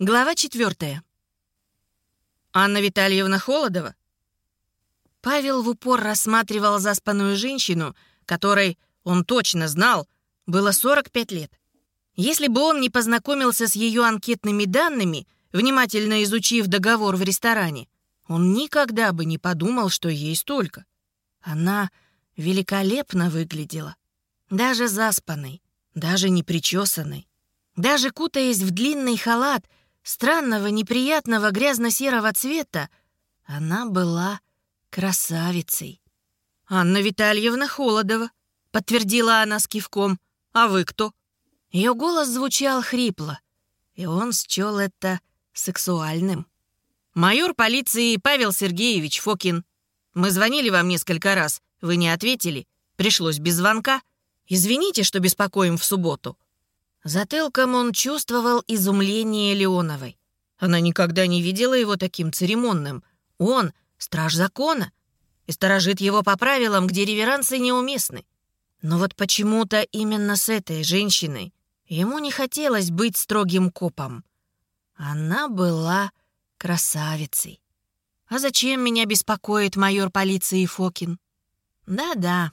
Глава четвертая. Анна Витальевна Холодова? Павел в упор рассматривал заспанную женщину, которой, он точно знал, было 45 лет. Если бы он не познакомился с ее анкетными данными, внимательно изучив договор в ресторане, он никогда бы не подумал, что ей столько. Она великолепно выглядела. Даже заспанной, даже непричесанной. Даже кутаясь в длинный халат странного, неприятного грязно-серого цвета, она была красавицей. «Анна Витальевна Холодова», — подтвердила она с кивком. «А вы кто?» Ее голос звучал хрипло, и он счел это сексуальным. «Майор полиции Павел Сергеевич Фокин. Мы звонили вам несколько раз, вы не ответили. Пришлось без звонка. Извините, что беспокоим в субботу». Затылком он чувствовал изумление Леоновой. Она никогда не видела его таким церемонным. Он — страж закона и сторожит его по правилам, где реверансы неуместны. Но вот почему-то именно с этой женщиной ему не хотелось быть строгим копом. Она была красавицей. А зачем меня беспокоит майор полиции Фокин? Да-да,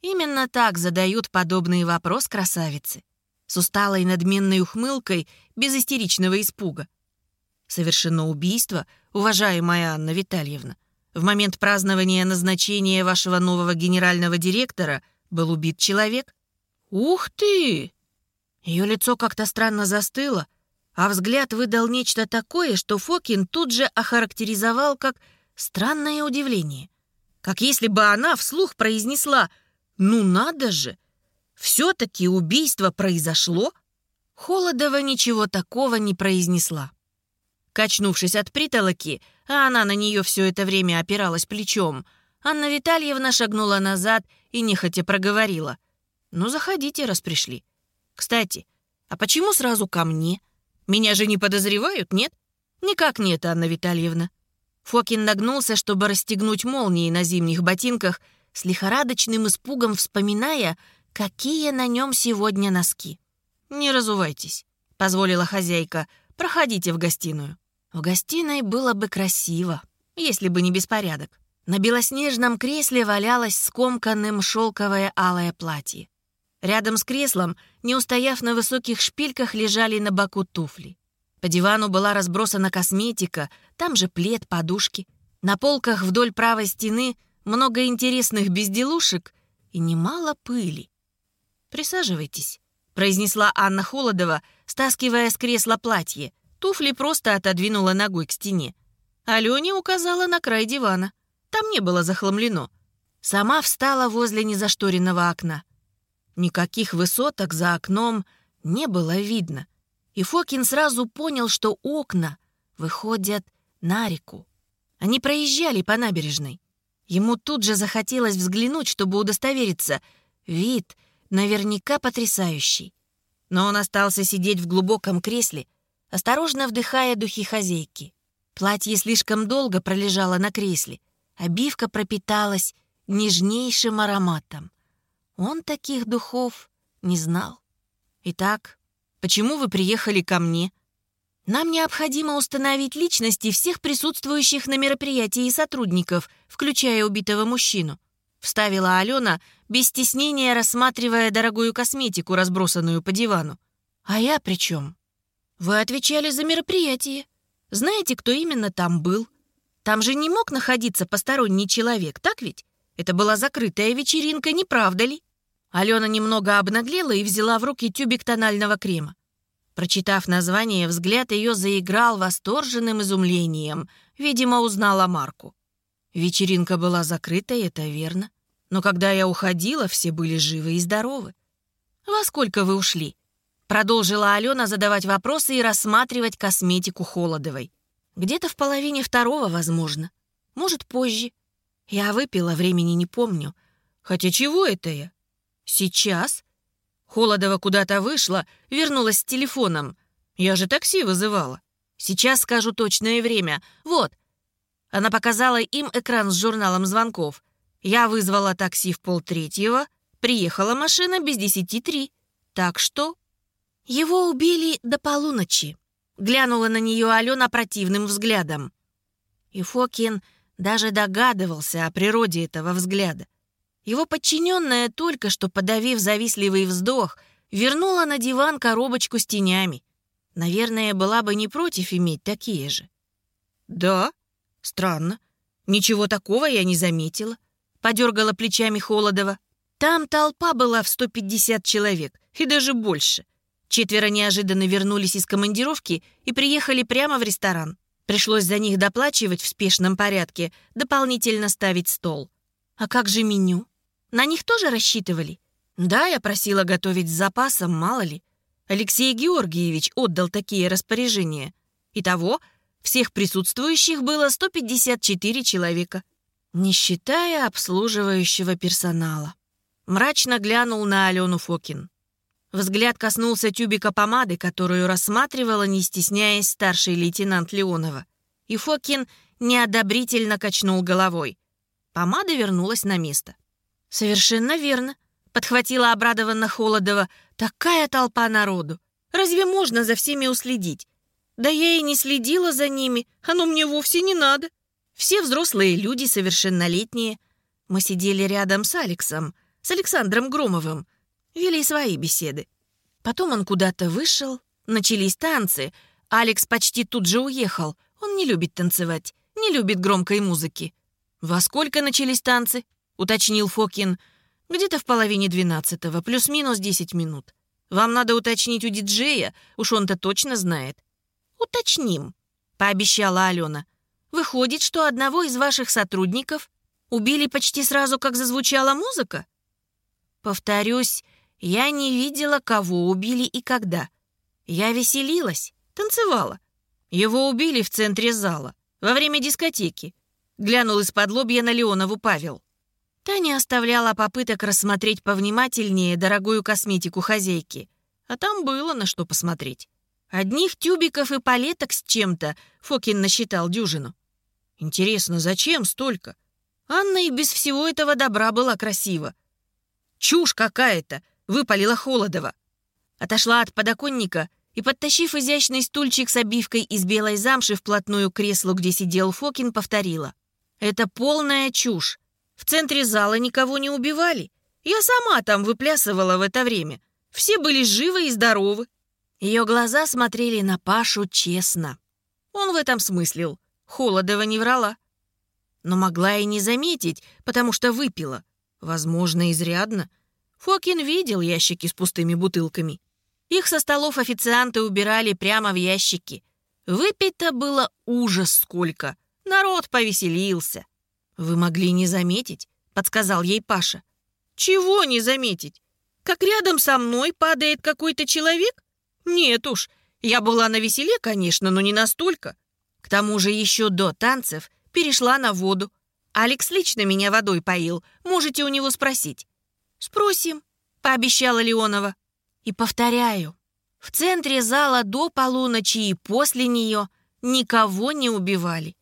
именно так задают подобный вопрос красавицы. С усталой надменной ухмылкой, без истеричного испуга. Совершено убийство, уважаемая Анна Витальевна. В момент празднования назначения вашего нового генерального директора был убит человек. Ух ты! Ее лицо как-то странно застыло, а взгляд выдал нечто такое, что Фокин тут же охарактеризовал как странное удивление. Как если бы она вслух произнесла «Ну надо же! Все-таки убийство произошло?» Холодова ничего такого не произнесла. Качнувшись от притолоки, а она на нее все это время опиралась плечом, Анна Витальевна шагнула назад и нехотя проговорила. «Ну, заходите, раз пришли. Кстати, а почему сразу ко мне?» Меня же не подозревают, нет? Никак нет, Анна Витальевна. Фокин нагнулся, чтобы расстегнуть молнии на зимних ботинках, с лихорадочным испугом вспоминая, какие на нем сегодня носки. «Не разувайтесь», — позволила хозяйка. «Проходите в гостиную». В гостиной было бы красиво, если бы не беспорядок. На белоснежном кресле валялось скомканным шелковое алое платье. Рядом с креслом, не устояв на высоких шпильках, лежали на боку туфли. По дивану была разбросана косметика, там же плед, подушки. На полках вдоль правой стены много интересных безделушек и немало пыли. «Присаживайтесь», — произнесла Анна Холодова, стаскивая с кресла платье. Туфли просто отодвинула ногой к стене. Алене указала на край дивана. Там не было захламлено. Сама встала возле незашторенного окна. Никаких высоток за окном не было видно. И Фокин сразу понял, что окна выходят на реку. Они проезжали по набережной. Ему тут же захотелось взглянуть, чтобы удостовериться. Вид наверняка потрясающий. Но он остался сидеть в глубоком кресле, осторожно вдыхая духи хозяйки. Платье слишком долго пролежало на кресле. Обивка пропиталась нежнейшим ароматом. Он таких духов не знал. Итак, почему вы приехали ко мне? Нам необходимо установить личности всех присутствующих на мероприятии сотрудников, включая убитого мужчину. Вставила Алена, без стеснения рассматривая дорогую косметику, разбросанную по дивану. А я при чем? Вы отвечали за мероприятие. Знаете, кто именно там был? Там же не мог находиться посторонний человек, так ведь? Это была закрытая вечеринка, не правда ли? Алена немного обнаглела и взяла в руки тюбик тонального крема. Прочитав название, взгляд ее заиграл восторженным изумлением. Видимо, узнала марку. Вечеринка была закрыта, это верно. Но когда я уходила, все были живы и здоровы. «Во сколько вы ушли?» Продолжила Алена задавать вопросы и рассматривать косметику Холодовой. «Где-то в половине второго, возможно. Может, позже. Я выпила, времени не помню. Хотя чего это я? «Сейчас?» Холодова куда-то вышла, вернулась с телефоном. «Я же такси вызывала. Сейчас скажу точное время. Вот». Она показала им экран с журналом звонков. Я вызвала такси в полтретьего, приехала машина без десяти три. Так что... Его убили до полуночи. Глянула на нее Алена противным взглядом. И Фокин даже догадывался о природе этого взгляда. Его подчиненная, только что подавив завистливый вздох, вернула на диван коробочку с тенями. Наверное, была бы не против иметь такие же. «Да? Странно. Ничего такого я не заметила», — подергала плечами Холодова. «Там толпа была в 150 человек, и даже больше. Четверо неожиданно вернулись из командировки и приехали прямо в ресторан. Пришлось за них доплачивать в спешном порядке, дополнительно ставить стол. А как же меню? На них тоже рассчитывали? Да, я просила готовить с запасом, мало ли. Алексей Георгиевич отдал такие распоряжения. Итого, всех присутствующих было 154 человека, не считая обслуживающего персонала. Мрачно глянул на Алену Фокин. Взгляд коснулся тюбика помады, которую рассматривала, не стесняясь, старший лейтенант Леонова. И Фокин неодобрительно качнул головой. Помада вернулась на место. «Совершенно верно», — подхватила обрадованно Холодова. «Такая толпа народу! Разве можно за всеми уследить? Да я и не следила за ними, оно мне вовсе не надо. Все взрослые люди, совершеннолетние. Мы сидели рядом с Алексом, с Александром Громовым, вели свои беседы. Потом он куда-то вышел, начались танцы. Алекс почти тут же уехал. Он не любит танцевать, не любит громкой музыки. «Во сколько начались танцы?» — уточнил Фокин. «Где-то в половине двенадцатого, плюс-минус десять минут. Вам надо уточнить у диджея, уж он-то точно знает». «Уточним», — пообещала Алена. «Выходит, что одного из ваших сотрудников убили почти сразу, как зазвучала музыка?» «Повторюсь, я не видела, кого убили и когда. Я веселилась, танцевала. Его убили в центре зала, во время дискотеки. Глянул из-под лобья на Леонову Павел. Таня оставляла попыток рассмотреть повнимательнее дорогую косметику хозяйки. А там было на что посмотреть. Одних тюбиков и палеток с чем-то Фокин насчитал дюжину. Интересно, зачем столько? Анна и без всего этого добра была красива. Чушь какая-то! выпалила Холодова. Отошла от подоконника и, подтащив изящный стульчик с обивкой из белой замши вплотную к креслу, где сидел Фокин, повторила. «Это полная чушь. В центре зала никого не убивали. Я сама там выплясывала в это время. Все были живы и здоровы». Ее глаза смотрели на Пашу честно. Он в этом смыслил. Холодова не врала. Но могла и не заметить, потому что выпила. Возможно, изрядно. Фокин видел ящики с пустыми бутылками. Их со столов официанты убирали прямо в ящики. Выпито было ужас сколько. Народ повеселился. «Вы могли не заметить», — подсказал ей Паша. «Чего не заметить? Как рядом со мной падает какой-то человек? Нет уж, я была на веселе, конечно, но не настолько. К тому же еще до танцев перешла на воду. Алекс лично меня водой поил, можете у него спросить. «Спросим», — пообещала Леонова. «И повторяю, в центре зала до полуночи и после нее никого не убивали».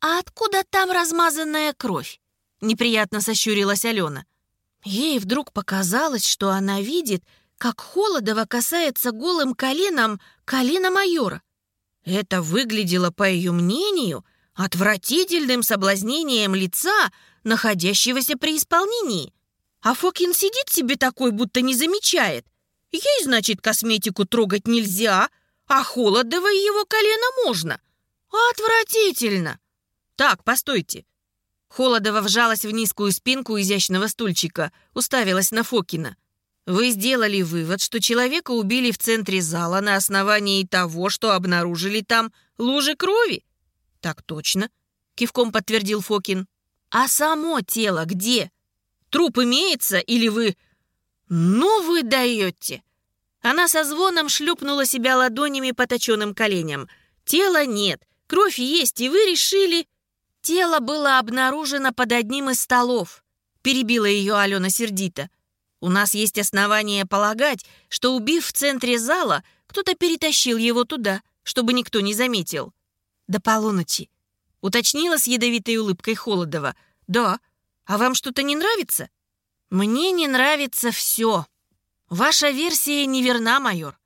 «А откуда там размазанная кровь?» — неприятно сощурилась Алена. Ей вдруг показалось, что она видит, как Холодова касается голым коленом колена майора. Это выглядело, по ее мнению, отвратительным соблазнением лица, находящегося при исполнении. А Фокин сидит себе такой, будто не замечает. Ей, значит, косметику трогать нельзя, а Холодова его колено можно. Отвратительно. Так, постойте. Холодова вжалась в низкую спинку изящного стульчика, уставилась на Фокина. Вы сделали вывод, что человека убили в центре зала на основании того, что обнаружили там лужи крови? Так точно, кивком подтвердил Фокин. А само тело где? Труп имеется или вы...» «Ну вы даете!» Она со звоном шлепнула себя ладонями по точенным коленям. «Тела нет, кровь есть, и вы решили...» «Тело было обнаружено под одним из столов», — перебила ее Алена сердито. «У нас есть основания полагать, что, убив в центре зала, кто-то перетащил его туда, чтобы никто не заметил». «До полуночи», — уточнила с ядовитой улыбкой Холодова. «Да, а вам что-то не нравится? Мне не нравится все. Ваша версия неверна, майор.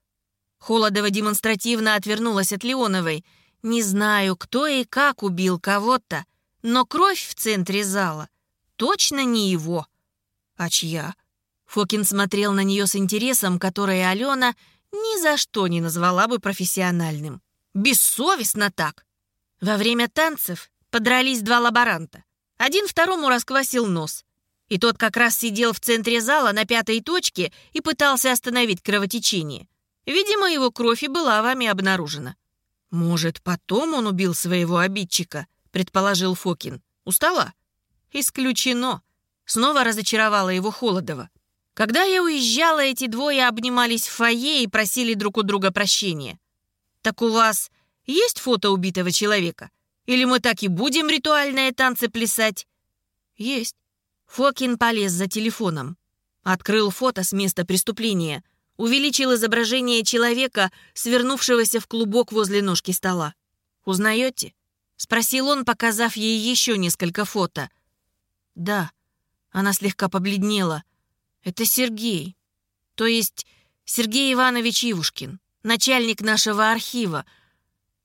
Холодова демонстративно отвернулась от Леоновой. «Не знаю, кто и как убил кого-то, но кровь в центре зала точно не его». «А чья?» Фокин смотрел на нее с интересом, который Алена ни за что не назвала бы профессиональным. Бессовестно так. Во время танцев подрались два лаборанта. Один второму расквасил нос. И тот как раз сидел в центре зала на пятой точке и пытался остановить кровотечение. Видимо, его кровь и была вами обнаружена. «Может, потом он убил своего обидчика?» — предположил Фокин. «Устала?» «Исключено». Снова разочаровала его Холодова. Когда я уезжала, эти двое обнимались в фойе и просили друг у друга прощения. «Так у вас есть фото убитого человека? Или мы так и будем ритуальные танцы плясать?» «Есть». Фокин полез за телефоном. Открыл фото с места преступления. Увеличил изображение человека, свернувшегося в клубок возле ножки стола. «Узнаете?» — спросил он, показав ей еще несколько фото. «Да». Она слегка побледнела. «Это Сергей. То есть Сергей Иванович Ивушкин, начальник нашего архива.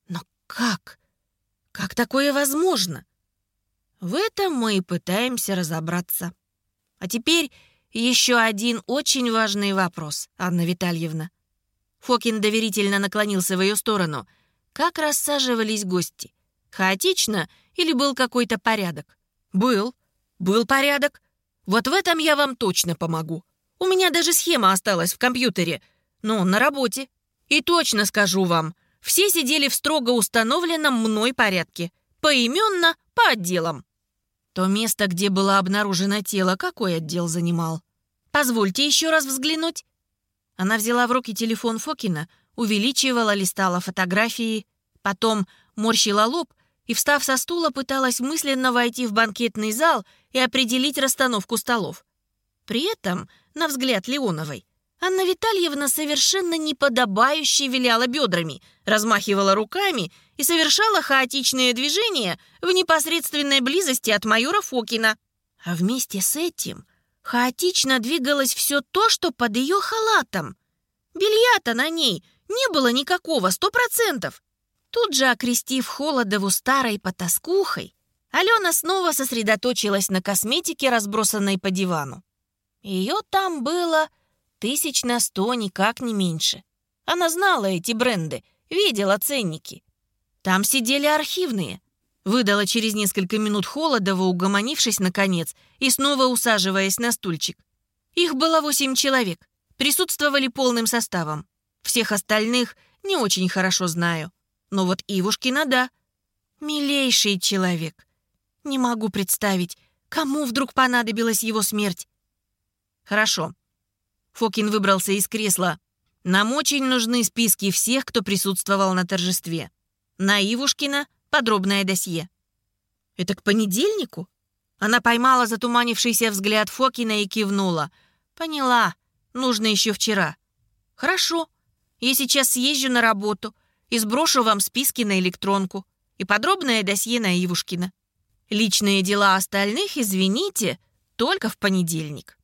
Но как? Как такое возможно?» В этом мы и пытаемся разобраться. А теперь еще один очень важный вопрос, Анна Витальевна. Фокин доверительно наклонился в ее сторону. Как рассаживались гости? Хаотично или был какой-то порядок? Был. Был порядок. Вот в этом я вам точно помогу. У меня даже схема осталась в компьютере, но на работе. И точно скажу вам, все сидели в строго установленном мной порядке. Поименно, по отделам. То место, где было обнаружено тело, какой отдел занимал? Позвольте еще раз взглянуть. Она взяла в руки телефон Фокина, увеличивала, листала фотографии, потом морщила лоб и, встав со стула, пыталась мысленно войти в банкетный зал и определить расстановку столов. При этом, на взгляд Леоновой, Анна Витальевна совершенно неподобающе виляла бедрами, размахивала руками и совершала хаотичные движения в непосредственной близости от майора Фокина. А вместе с этим хаотично двигалось все то, что под ее халатом. Белья-то на ней не было никакого, сто процентов. Тут же, окрестив Холодову старой потаскухой, Алена снова сосредоточилась на косметике, разбросанной по дивану. Ее там было тысяч на сто, никак не меньше. Она знала эти бренды, видела ценники. Там сидели архивные. Выдала через несколько минут Холодова, угомонившись наконец и снова усаживаясь на стульчик. Их было восемь человек. Присутствовали полным составом. Всех остальных не очень хорошо знаю. Но вот Ивушкина, да. Милейший человек. Не могу представить, кому вдруг понадобилась его смерть. Хорошо. Фокин выбрался из кресла. Нам очень нужны списки всех, кто присутствовал на торжестве. На Ивушкина подробное досье. Это к понедельнику? Она поймала затуманившийся взгляд Фокина и кивнула. Поняла. Нужно еще вчера. Хорошо. Я сейчас съезжу на работу и сброшу вам списки на электронку и подробное досье на Ивушкина. Личные дела остальных, извините, только в понедельник.